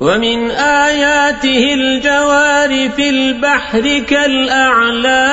ومن آياته الجوار في البحر كالأعلام.